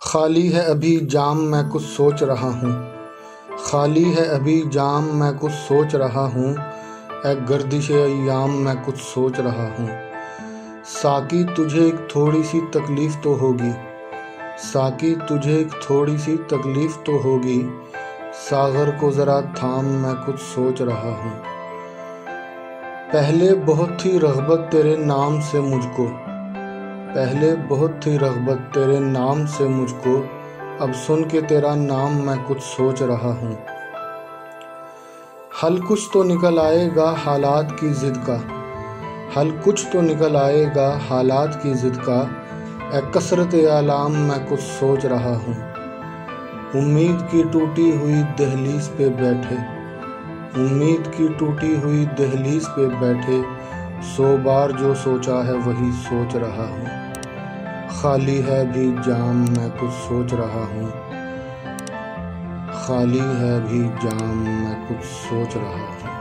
خالی ہے ابھی جام میں کچھ سوچ رہا ہوں۔ خالی ہے ابھی جام میں کچھ سوچ رہا ہوں۔ اے گردش ایام میں کچھ سوچ رہا ہوں۔ ساکی تجھے ایک تھوڑی سی تکلیف تو ہوگی۔ ساکی تجھے ایک تھوڑی سی تکلیف تو ہوگی۔ ساغر کو ذرا تھام میں کچھ سوچ رہا ہوں۔ پہلے بہت تھی رغبت تیرے نام سے مجھ کو۔ پہلے بہت تھی رغبت تیرے نام سے مجھ کو۔ اب سن کے تیرا نام میں کچھ سوچ رہا ہوں۔ حل کچھ تو نکل آئے گا حالات کی ضد کا۔ حل کچھ تو نکل آئے گا حالات کی ضد کا۔ اے کثرت اعلام میں کچھ سوچ رہا ہوں۔ امید کی ٹوٹی ہوئی دہلیز پہ بیٹھے۔ امید کی ٹوٹی ہوئی دہلیز پہ بیٹھے سو بار جو سوچا ہے وہی سوچ رہا ہوں۔ خالی ہے بھی جام میں کچھ سوچ رہا ہوں۔ خالی ہے بھی جام میں کچھ سوچ رہا ہوں۔